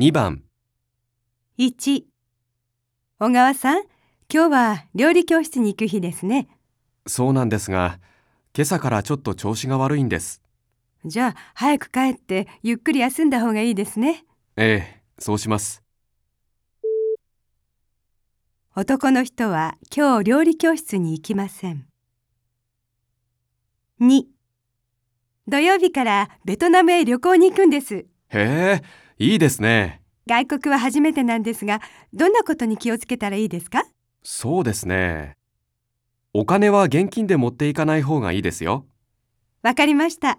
2番、1小川さん、今日は料理教室に行く日ですね。そうなんですが、今朝からちょっと調子が悪いんです。じゃあ早く帰ってゆっくり休んだ方がいいですね。ええ、そうします。男の人は今日料理教室に行きません。2土曜日からベトナムへ旅行に行くんです。へえ、いいですね。外国は初めてなんですが、どんなことに気をつけたらいいですか？そうですね。お金は現金で持っていかない方がいいですよ。わかりました。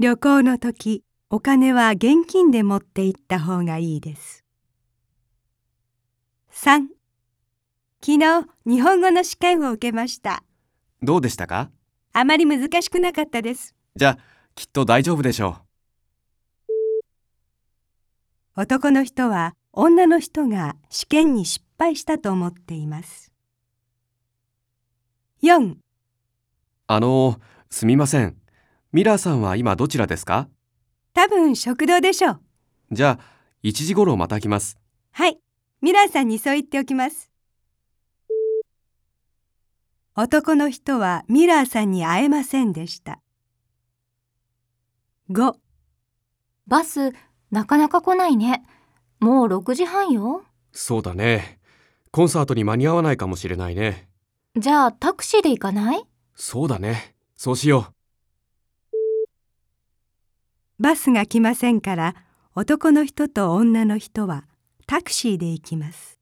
旅行の時、お金は現金で持って行った方がいいです。3昨日、日本語の試験を受けました。どうでしたか？あまり難しくなかったです。じゃあ、きっと大丈夫でしょ男の人は女の人が試験に失敗したと思っています。4う。あの、すみません。ミラーさんは今どちらですか？多分食堂でしょう。じゃあ、1時頃また来ます。はい、ミラーさんにそう言っておきます。男の人はミラーさんに会えませんでした。5バス、なかなか来ないね。もう6時半よ。そうだね。コンサートに間に合わないかもしれないね。じゃあタクシーで行かない？そうだね。そうしよバスが来ませんから男の人と女の人はタクシーで行きます。